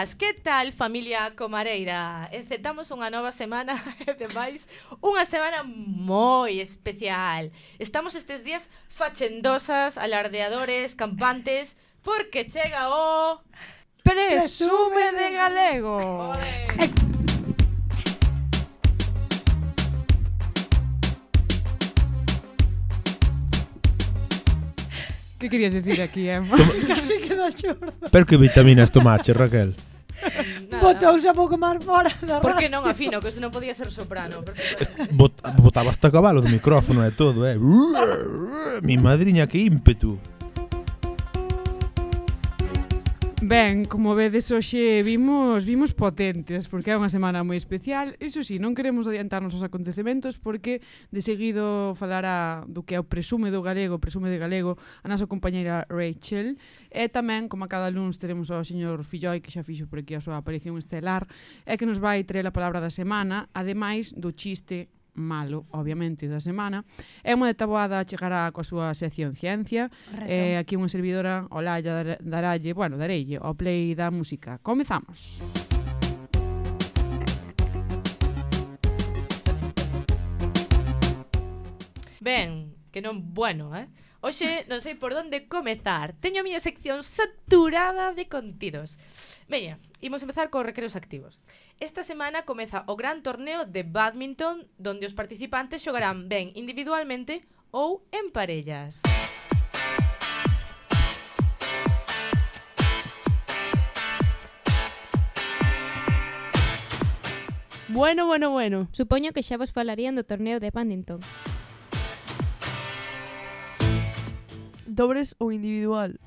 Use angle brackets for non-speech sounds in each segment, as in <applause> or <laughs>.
boas, que tal familia Comareira? Eh, Encetamos unha nova semana <laughs> e demais unha semana moi especial. Estamos estes días fachendosas, alardeadores, campantes, porque chega o... Presume de galego. Que querías decir aquí, Emma? <laughs> Casi queda xorda. Pero que vitaminas tomache, Raquel? botouse a pouco máis fora da radio. Porque non afino, que se non podía ser soprano. Bot, botaba hasta cabalo do micrófono e todo, eh. Mi madriña, que ímpetu. Ben, como vedes hoxe vimos vimos potentes, porque é unha semana moi especial. Iso sí, non queremos adiantarnos aos acontecementos porque de seguido falará do que é o presume do galego, presume de galego, a nosa compañeira Rachel. E tamén, como a cada luns, teremos ao señor Filloi, que xa fixo por aquí a súa aparición estelar, e que nos vai traer a palabra da semana, ademais do chiste malo, obviamente, da semana. É unha de taboada chegará coa súa sección ciencia. Reto. Eh, aquí unha servidora, olá, dar, daralle, bueno, darelle ao play da música. Comezamos. Ben, que non bueno, eh? Oxe, non sei por onde comezar. Teño a miña sección saturada de contidos. Veña, imos empezar cos recreos activos. Esta semana comeza o gran torneo de badminton donde os participantes xogarán ben individualmente ou en parellas. Bueno, bueno, bueno. Supoño que xa vos falarían do torneo de badminton. Dobres ou individual?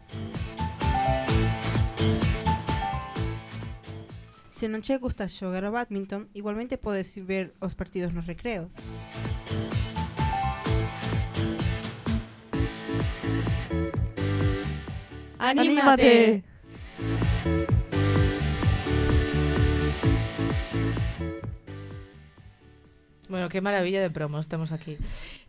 Se non che gusta xogar ao badminton, igualmente podes ver os partidos nos recreos. ¡Anímate! Bueno, que maravilla de promos temos aquí.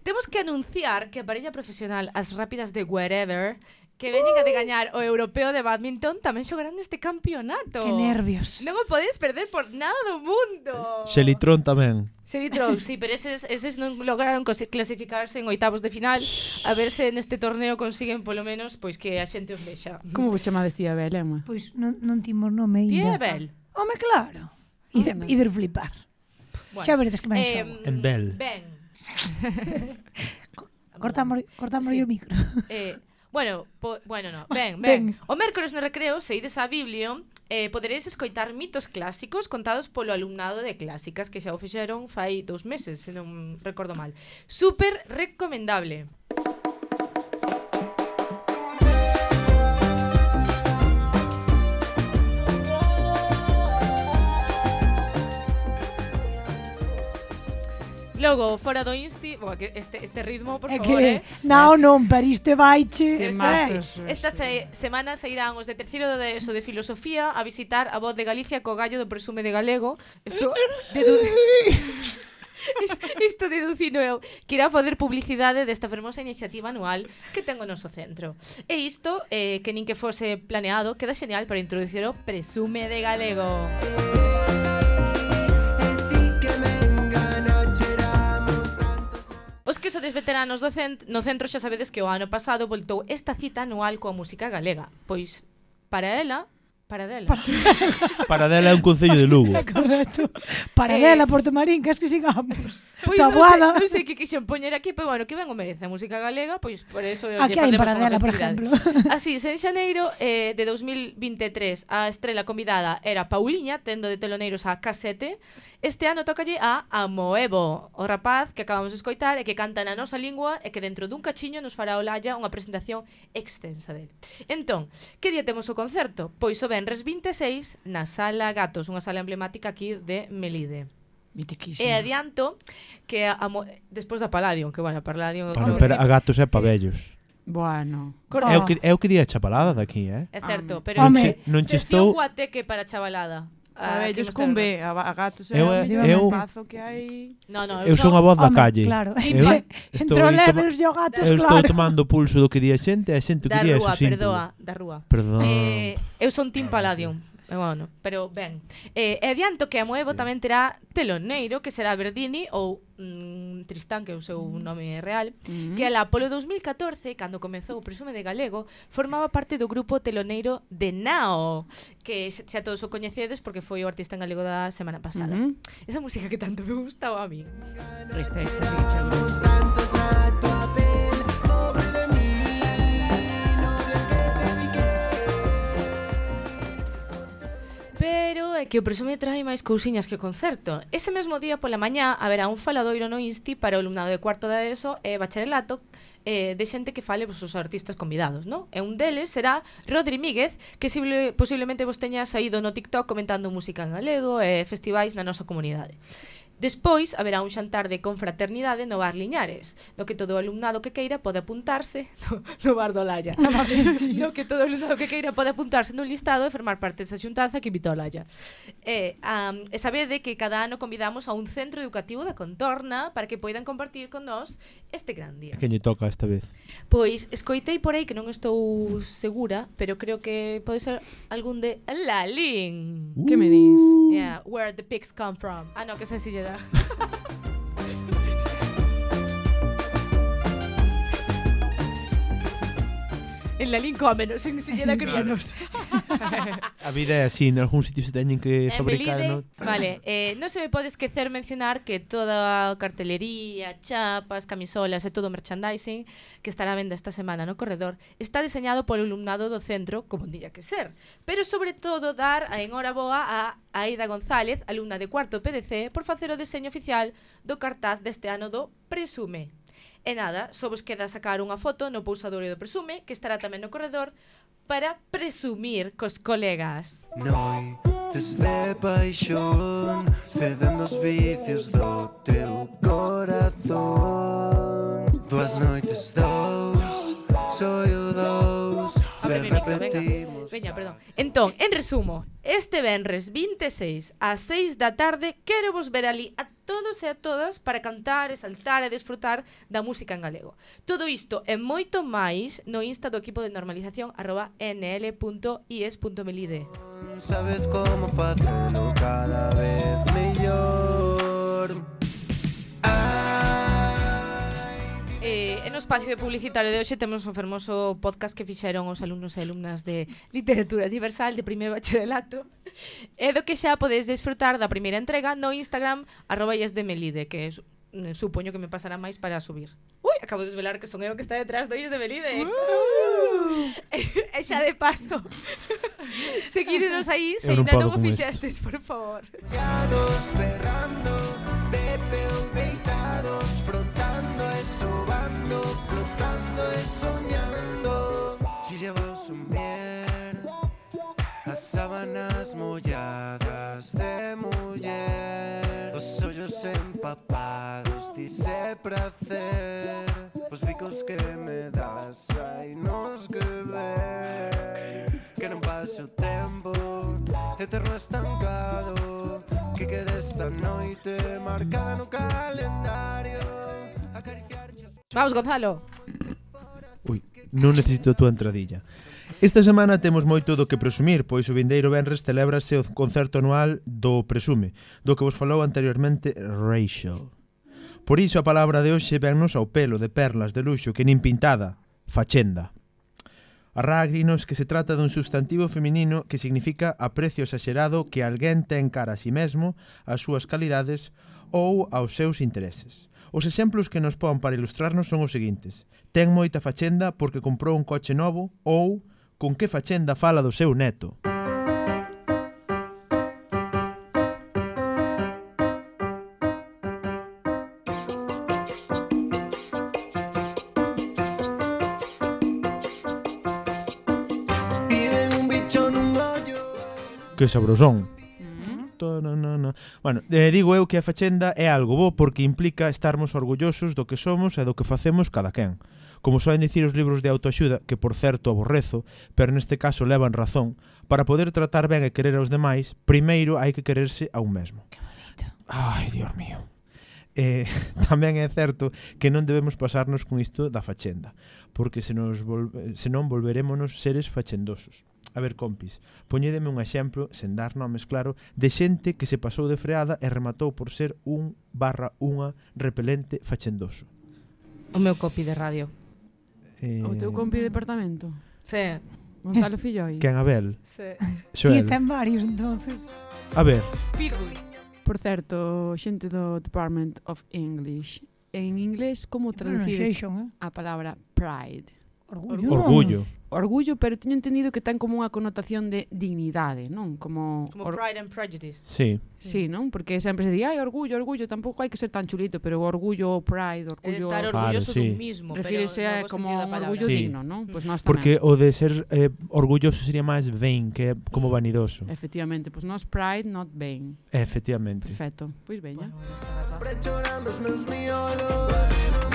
Temos que anunciar que a parella profesional as rápidas de Wherever que veñen a de gañar o europeo de badminton tamén xogarán neste campeonato. Que nervios. Non o podes perder por nada do mundo. Xelitrón tamén. Xelitrón, sí, pero eses, eses non lograron clasificarse en oitavos de final. A ver se neste torneo consiguen polo menos pois que a xente os vexa. Como vos chamades tía Bel, Emma? Pois non, non timos nome ainda. Tía Bel. Home, claro. Ider, ider flipar. Bueno, Xa veredes que máis eh, xogo. En Bel. Ben. <laughs> cortamos, cortamos sí. o micro. Eh, bueno, po, bueno, no. Ben, ben, <laughs> ben. O mércores no recreo, se ides a Biblio, eh, poderedes escoitar mitos clásicos contados polo alumnado de clásicas que xa o fixeron fai dous meses, se non recordo mal. Super recomendable. Logo, fora do insti, bo, que este, este ritmo, por é favor, que, eh? Nao non, para este baiche. Que esta, eh? Esta se, semana se irán os de terceiro de ESO de Filosofía a visitar a voz de Galicia co gallo do presume de galego. Isto, dedu... <laughs> Isto deducino eu que irá fazer publicidade desta fermosa iniciativa anual que ten o noso centro. E isto, eh, que nin que fose planeado, queda xenial para introducir o presume de galego. Música Congreso Veteranos do cent no Centro xa sabedes que o ano pasado voltou esta cita anual coa música galega, pois para ela Paradela. Paradela, <laughs> Paradela é un concello de Lugo. É <laughs> correcto. Paradela, eh, Porto Marín, que es que sigamos. Pois pues non sei, non sei que quixen poñer aquí, pero bueno, que ben o merece a música galega, pois pues por eso Aquí hai Paradela, por exemplo. <laughs> Así, en xaneiro eh, de 2023 a estrela convidada era Pauliña, tendo de teloneiros a Casete. Este ano tocalle a Amoevo, o rapaz que acabamos de escoitar e que canta na nosa lingua e que dentro dun cachiño nos fará olalla unha presentación extensa dele. Entón, que día temos o concerto? Pois o ben Benres 26 na Sala Gatos, unha sala emblemática aquí de Melide. Mitiquísimo. E adianto que a, a, despois da Palladium, que bueno, a Palladium... Bueno, pero a gatos é pa vellos. Bueno. Correcto. É o ah. que, é o que di a chavalada daqui, eh? É certo, ah. pero Home, non che estou... Guateque para chavalada. A, ver, vellos cun B, a, a gatos ¿eh? eu, é eu, espazo que hai... No, no, eu, eu son a voz da Home, calle. Claro. Eu estou leves e gatos, eu claro. estou tomando pulso do que di a xente, a xente da que di a eso. Da rúa, perdoa, da rúa. Perdón. Eh, eu son Tim Palladium. Eh, bueno, pero ben. Eh, e adianto que a Moevo sí. tamén terá teloneiro, que será Verdini ou mm, Tristán, que é o seu mm. nome real, mm -hmm. que ela polo 2014, cando comezou o Presume de Galego, formaba parte do grupo teloneiro de Nao, que xa todos o coñecedes porque foi o artista en galego da semana pasada. Mm -hmm. Esa música que tanto me gustaba a mí. Esta, esta sí que chama. é que o presume trae máis cousiñas que o concerto. Ese mesmo día pola mañá haberá un faladoiro no Insti para o alumnado de cuarto da ESO e bacharelato eh, de xente que fale vos os artistas convidados, non? E un deles será Rodri Míguez, que sible, posiblemente vos teña saído no TikTok comentando música en galego e festivais na nosa comunidade. Despois haberá un xantar de confraternidade no bar Liñares, no que todo o alumnado que queira pode apuntarse <laughs> no, no bar do Lalla. no que todo o alumnado que queira pode apuntarse no listado e formar parte desa xuntanza que invitou a Lalla. E, um, e sabede que cada ano convidamos a un centro educativo da contorna para que poidan compartir con nós este gran día. Que lle toca esta vez? Pois escoitei por aí que non estou segura, pero creo que pode ser algún de Lalín. Uh. Que me dis? Yeah, where the pigs come from. Ah, no, que se si lle dá. nada. en la Lincoln, a menos, en Sillera Crianos. <laughs> a vida é así, nalgún sitio se teñen que en fabricar, Belide, no? Vale, eh, non se me pode esquecer mencionar que toda a cartelería, chapas, camisolas e todo o merchandising que estará a venda esta semana no corredor está diseñado polo alumnado do centro, como diría que ser, pero sobre todo dar a enhoraboa a Aida González, alumna de cuarto PDC, por facer o deseño oficial do cartaz deste ano do Presume. E nada, só vos queda sacar unha foto no pousadorio do Presume, que estará tamén no corredor, para presumir cos colegas. Noi, tes de paixón, cedendo os vicios do teu corazón. Duas noites, dous, soy o dous polémico, venga. Veña, perdón. Entón, en resumo, este venres 26 ás 6 da tarde quero vos ver ali a todos e a todas para cantar e saltar e desfrutar da música en galego. Todo isto e moito máis no Insta do equipo de normalización arroba nl.is.melide. Sabes como facelo espacio de publicitario de hoxe temos un fermoso podcast que fixeron os alumnos e alumnas de Literatura Universal de primeiro bacharelato e do que xa podedes desfrutar da primeira entrega no Instagram arroba yesdemelide, que es, eh, supoño que me pasará máis para subir. Ui, acabo de desvelar que son eu que está detrás do de Uh! <laughs> e xa de paso, <laughs> seguídenos aí se ainda non o fixestes, por favor. Cerrados, de frontados sábanas molladas de muller. Os ollos empapados dice prazer Os bicos que me das hai nos que ver Que non pase o tempo eterno estancado Que quede esta noite marcada no calendario. Acariciar Vamos, Gonzalo. Ui, non necesito a túa entradilla. Esta semana temos moito do que presumir, pois o vindeiro Benres celébrase o concerto anual do Presume, do que vos falou anteriormente Rachel. Por iso a palabra de hoxe vennos ao pelo de perlas de luxo que nin pintada, fachenda. Arrágrinos que se trata dun substantivo feminino que significa aprecio exagerado que alguén ten cara a si sí mesmo, as súas calidades ou aos seus intereses. Os exemplos que nos pon para ilustrarnos son os seguintes. Ten moita fachenda porque comprou un coche novo ou con que fachenda fala do seu neto. Que sabrosón. Mm-hmm. Bueno, eh, digo eu que a fachenda é algo bo porque implica estarmos orgullosos do que somos e do que facemos cada quen como soen dicir os libros de autoaxuda, que por certo aborrezo, pero neste caso levan razón, para poder tratar ben e querer aos demais, primeiro hai que quererse a un mesmo. Que bonito. Ai, Dios mío. Eh, <laughs> tamén é certo que non debemos pasarnos con isto da fachenda, porque se, nos vol se non volverémonos seres fachendosos. A ver, compis, poñédeme un exemplo, sen dar nomes claro, de xente que se pasou de freada e rematou por ser un barra unha repelente fachendoso. O meu copy de radio. Eh... O teu eh, compi de mm. departamento? Sí. Gonzalo Filloi. Quen Abel? Sí. Xoel. Ten varios, entonces. A ver. Pirguli. Por certo, xente do Department of English. En inglés, como traducides no, eh? a palabra pride? Orgullo. Orgullo. Orgullo, pero teño entendido que ten como unha connotación de dignidade, non? Como, como or... Pride and Prejudice. Sí. Sí, non? Porque sempre se di, ai, orgullo, orgullo, tampouco hai que ser tan chulito, pero orgullo, pride, orgullo... Estar orgulloso claro, sí. dun mismo, Refírese pero no como un orgullo sí. digno, non? Mm. Pues nós Porque o de ser eh, orgulloso sería máis vain, que é como vanidoso. Efectivamente, pois pues nós pride, not vain. Efectivamente. Perfecto, pois pues veña. Bueno, os meus miolos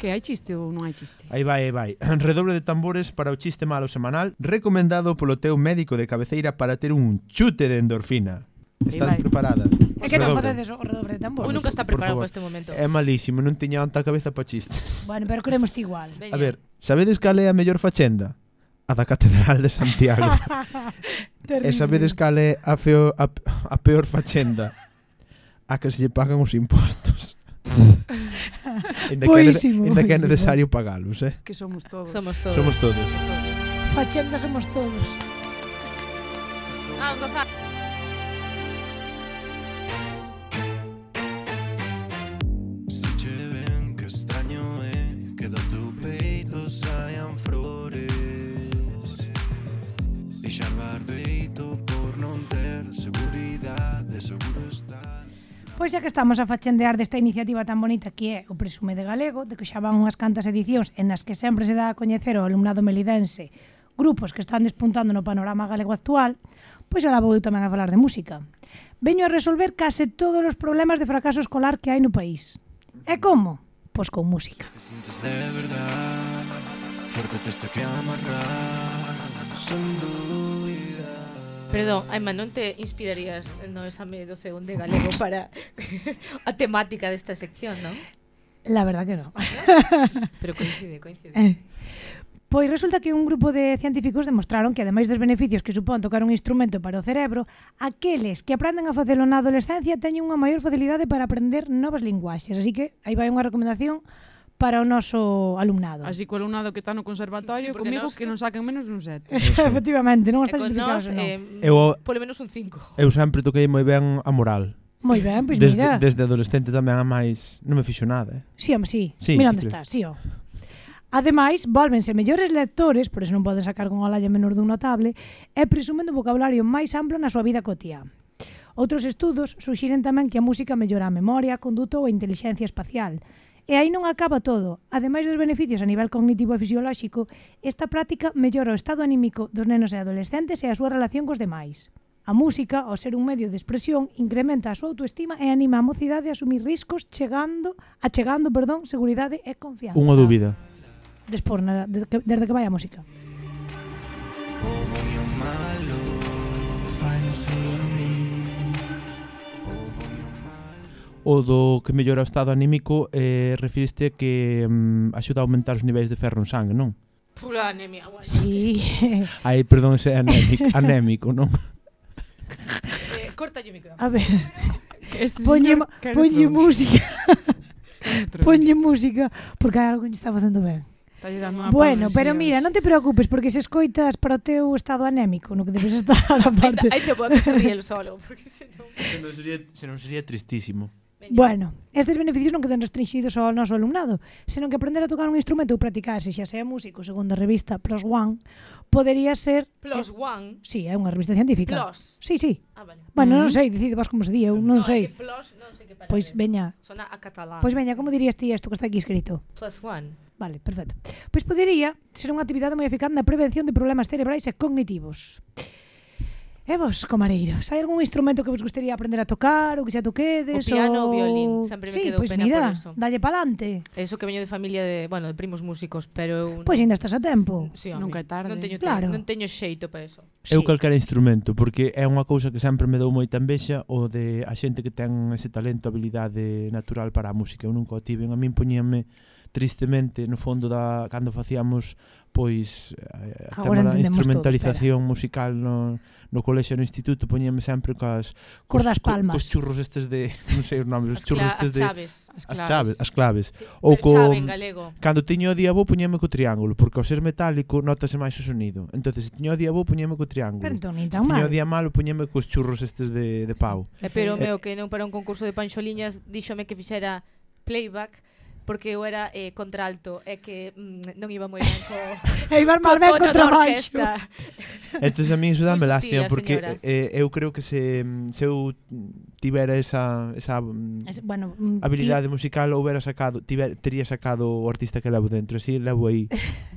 Que hai chiste ou non hai chiste? Aí vai, aí vai. <clears throat> Redoble de tambores para o chiste malo semanal recomendado polo teu médico de cabeceira para ter un chute de endorfina. Estás preparadas? É que non facedes o redobre de tambores. Ou nunca está preparado para este momento. É malísimo, non teña tanta cabeza para chistes. <laughs> Bueno, pero queremos ti igual. Veña. A ver, sabedes cal é a mellor fachenda? A da Catedral de Santiago. <laughs> e sabedes cal é a, feo, a, a peor fachenda? A que se lle pagan os impostos. <laughs> Ainda que, boísimo, ainda que é necesario pagalos, eh? Que somos todos. Somos todos. Somos todos. Fachenda somos todos. Vamos gozar. Se che ven que extraño é eh? que do teu peito saian flores Deixar barbeito por non ter seguridade, seguro estar Pois xa que estamos a fachendear desta iniciativa tan bonita que é o Presume de Galego, de que xa van unhas cantas edicións en as que sempre se dá a coñecer ao alumnado melidense grupos que están despuntando no panorama galego actual, pois ahora vou tamén a falar de música. Veño a resolver case todos os problemas de fracaso escolar que hai no país. E como? Pois con música. Que sintes de verdad, porque te está que amarrar, son Perdón, Aima, non te inspirarías no exame 12.1 de galego <laughs> para <laughs> a temática desta sección, non? La verdad que non. <laughs> Pero coincide, coincide. Eh. Pois resulta que un grupo de científicos demostraron que, ademais dos beneficios que supón tocar un instrumento para o cerebro, aqueles que aprenden a facelo na adolescencia teñen unha maior facilidade para aprender novas linguaxes. Así que aí vai unha recomendación para o noso alumnado. Así que o alumnado que está no conservatorio sí, comigo nos... que non saquen menos dun 7. <laughs> Efectivamente, non está justificado. Nos, eh, eu, polo menos un 5. Eu sempre toquei moi ben a moral. Moi ben, pois desde, mira. Desde adolescente tamén a máis non me fixo nada. Eh? Sí, home, sí. sí mira onde está, sí, ó. Ademais, volvense mellores lectores, por eso non poden sacar con a menor dun notable, e presumen do vocabulario máis amplo na súa vida cotiá. Outros estudos suxiren tamén que a música mellora a memoria, a conduta ou a inteligencia espacial, E aí non acaba todo. Ademais dos beneficios a nivel cognitivo e fisiolóxico, esta práctica mellora o estado anímico dos nenos e adolescentes e a súa relación cos demais. A música, ao ser un medio de expresión, incrementa a súa autoestima e anima a mocidade a asumir riscos chegando, achegando, perdón, seguridade e confianza. Unha dúbida. Despor, na, desde que vai a música. O do que mellora o estado anímico eh, refiriste que mm, axuda a aumentar os niveis de ferro en sangue, non? Pura anemia, guai. Sí. <laughs> Ai, perdón, se é anémico, <laughs> anémico non? Eh, corta o micrófono. A ver. <laughs> Poñe, poñe música. poñe música, porque algo lle está facendo ben. Bueno, pero mira, non te preocupes porque se escoitas para o teu estado anémico, no que debes estar aparte. Aí te, pode que se ríe el solo, porque se non... se non sería, se non sería tristísimo. Veña. Bueno, estes beneficios non quedan restringidos ao noso alumnado, senón que aprender a tocar un instrumento ou practicarse, xa sea músico, segundo a revista Plus One, podería ser... Plus eh, One? Sí, é unha revista científica. Plus? Sí, sí. Ah, vale. Bueno, mm. non sei, decide vos como se di, eu non no, sei. Plus, non sei que palabra Pois veña. Sona a catalán. Pois veña, como dirías ti isto que está aquí escrito? Plus One. Vale, perfecto. Pois podería ser unha actividade moi eficaz na prevención de problemas cerebrais e cognitivos. E vos, comareiros, hai algún instrumento que vos gustaría aprender a tocar ou que xa toquedes? O piano ou o violín, sempre sí, quedou quedo pois pena mira, por eso. dalle pa'lante. Eso que veño de familia de, bueno, de primos músicos, pero... Eu... Pois ainda estás a tempo. Sí, amigo. Nunca é tarde. Non teño, claro. non teño xeito para eso. Sí. Eu calquera instrumento, porque é unha cousa que sempre me dou moita envexa o de a xente que ten ese talento, habilidade natural para a música. Eu nunca o tive, a min poñíame tristemente no fondo da cando facíamos pois eh, a tema da instrumentalización todo, musical no, no colexio no instituto poñíame sempre cas cordas das palmas. cos churros estes de <laughs> non sei os nomes, os churros estes de chaves, as, claves. as chaves, as claves ou co cando tiño o día bo poñíame co triángulo, porque ao ser metálico notase máis o sonido. Entonces, se tiño o día bo poñíame co triángulo. Pero se tiño o día malo poñíame cos churros estes de, de pau. Eh, pero eh, meu que non para un concurso de panxoliñas díxome que fixera playback porque eu era eh, contralto e que mm, non iba moi ben co E <laughs> iba mal ben contra baixo. Entón a min iso dame lástima porque señora. Eh, eh, eu creo que se se eu tivera esa esa mm, es, bueno, mm, habilidade ti... musical houbera sacado, tiver, tería sacado o artista que levo dentro, así levo aí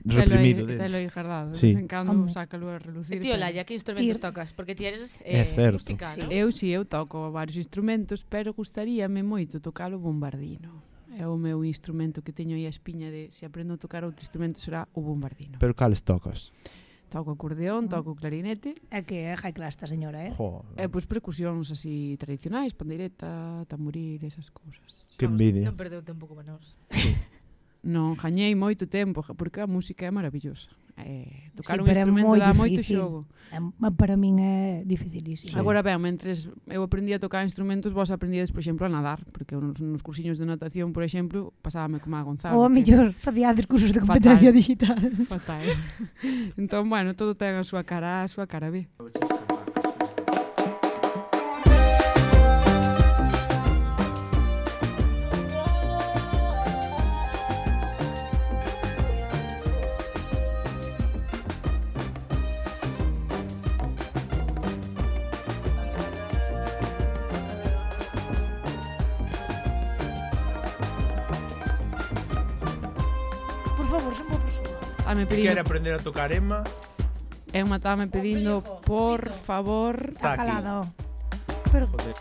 reprimido. <laughs> Te lo <laughs> ijardado jardado, sí. en cando sácalo a relucir. E tío Laia, que instrumentos Tir... tocas? Porque ti eres eh, é certo. música, sí. Eu si, sí, eu toco varios instrumentos, pero gustaríame moito tocar o bombardino é o meu instrumento que teño aí a espiña de se aprendo a tocar outro instrumento será o bombardino. Pero cales tocas? Toco acordeón, toco clarinete. É que é high class esta señora, eh? Jo, e eh, pois percusións así tradicionais, pandeireta, tamboril, esas cousas. Que envidia. Non perdeu tempo como nós. <laughs> non, jañei moito tempo, porque a música é maravillosa. Eh, tocar sí, un instrumento dá moito xogo. É, para min é dificilísimo. Sí. Agora ben, mentres eu aprendí a tocar instrumentos, vos aprendíades, por exemplo, a nadar, porque nos, nos cursiños de natación, por exemplo, pasábame como a Gonzalo. Ou a mellor, facíades cursos de competencia fatal, digital. Fatal. <laughs> entón, bueno, todo ten a súa cara A, a súa cara B. me pedindo, Quere aprender a tocar Emma? Emma estaba me pedindo, por favor, Está aquí. calado. Pero Pobre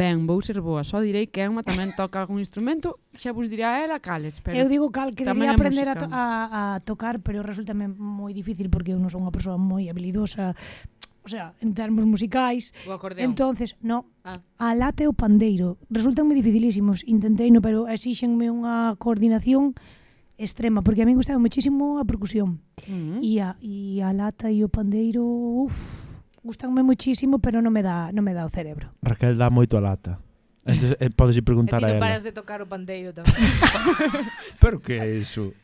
Ben, vou ser boa, só direi que Emma tamén toca algún instrumento, xa vos dirá ela cales, pero Eu digo cal, que quería aprender a, to a, a tocar, pero resulta moi difícil porque eu non son unha persoa moi habilidosa, o sea, en termos musicais. O acordeón. Entonces, no, ah. a lata e o pandeiro resultanme dificilísimos, intentei no, pero exíxenme unha coordinación extrema, porque a mí gustaba muchísimo a percusión. Uh -huh. E a, e a lata e o pandeiro, uff, gustanme muchísimo, pero non me dá non me dá o cerebro. Raquel dá moito a lata. Entonces, eh, podes ir preguntar a ela. E non paras de tocar o pandeiro tamén. <laughs> <laughs> pero que é iso?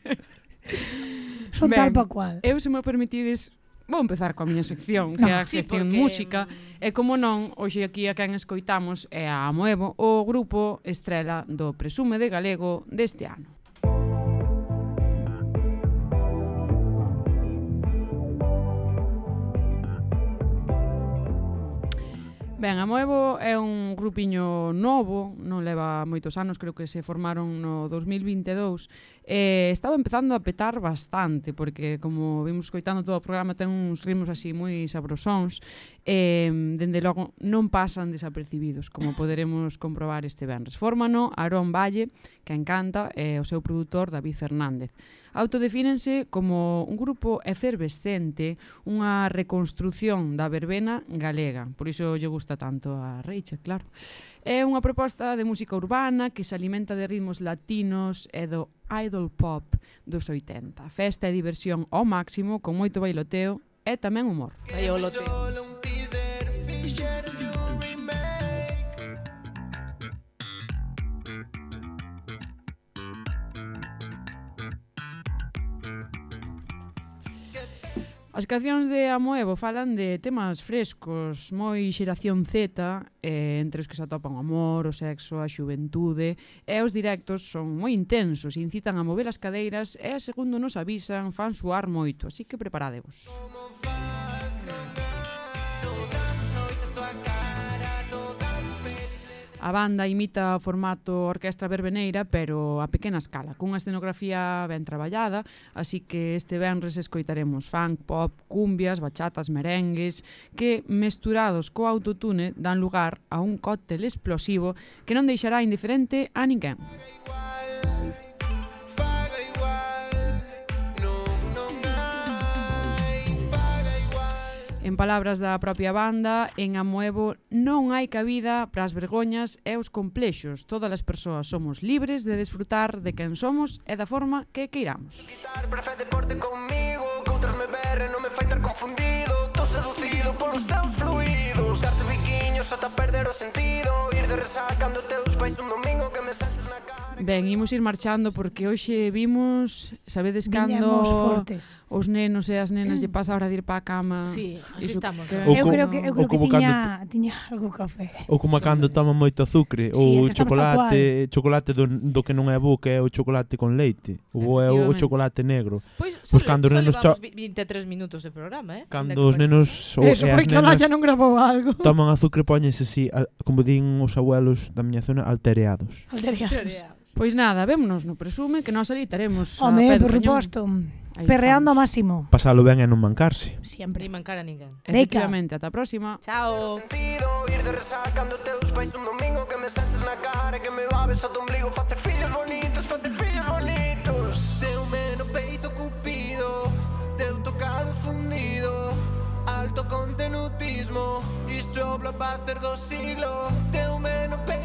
Son ben, tal pa cual. Eu, se me permitides, vou empezar coa miña sección, que é a ah, sí, sección porque... música, mm. e como non, hoxe aquí a quen escoitamos é a Amoevo, o grupo estrela do Presume de Galego deste ano. Ben, a Moevo é un grupiño novo, non leva moitos anos, creo que se formaron no 2022. Eh, estaba empezando a petar bastante, porque como vimos coitando todo o programa ten uns ritmos así moi sabrosóns eh, dende logo non pasan desapercibidos, como poderemos comprobar este venres. Fórmano Aarón Valle, que encanta, e eh, o seu produtor David Fernández. Autodefínense como un grupo efervescente, unha reconstrucción da verbena galega, por iso lle gusta tanto a Rachel, claro. É unha proposta de música urbana que se alimenta de ritmos latinos e do idol pop dos 80. Festa e diversión ao máximo, con moito bailoteo e tamén humor. Bailoteo. As cancións de Amoevo falan de temas frescos, moi xeración Z, eh, entre os que se atopan o amor, o sexo, a xuventude, e os directos son moi intensos, incitan a mover as cadeiras e, segundo nos avisan, fan suar moito, así que preparadevos. Como A banda imita o formato orquestra verbeneira, pero a pequena escala, cunha escenografía ben traballada, así que este venres escoitaremos funk, pop, cumbias, bachatas, merengues, que mesturados co autotune dan lugar a un cóctel explosivo que non deixará indiferente a ninguén. Igual. En palabras da propia banda, en Amoevo non hai cabida para as vergoñas e os complexos. Todas as persoas somos libres de desfrutar de quen somos e da forma que queiramos. Quitar para deporte comigo, que outras me berren, non me fai estar confundido, tô seducido polos teus fluidos, darte biquiños ata perder o sentido, ir de resaca cando teus pais un domingo que me saca Ben, imos ir marchando porque hoxe vimos, sabedes cando os nenos e as nenas lle pasa a hora de ir para a cama. Sí, así Iso estamos. Que... Eu creo que, eu creo que tiña, tiña algo café. Ou como sí. cando toman moito azucre, sí, ou chocolate, chocolate do, do que non é bo, que é o chocolate con leite, ou é o chocolate negro. Pois, pues, pois cando os nenos cho... 23 minutos de programa, eh? Cando os nenos ou Eso, as nenas non grabou algo. Toman azucre, poñense así, como din os abuelos da miña zona, altereados. Altereados. altereados. Pois nada, vémonos no presume que nós ali a Home, a por suposto. Perreando ao máximo. Pasalo ben e non mancarse. Siempre. Ni mancar a ninguén. Efectivamente, ata a próxima. Chao. Sentido ir de resacando teus pais un domingo que me saltes na cara que me babes ao ombligo facer fillos bonitos, facer fillos bonitos. Deume no peito cupido, deu tocado fundido, alto contenutismo, isto é o blockbuster do siglo. Teu meno peito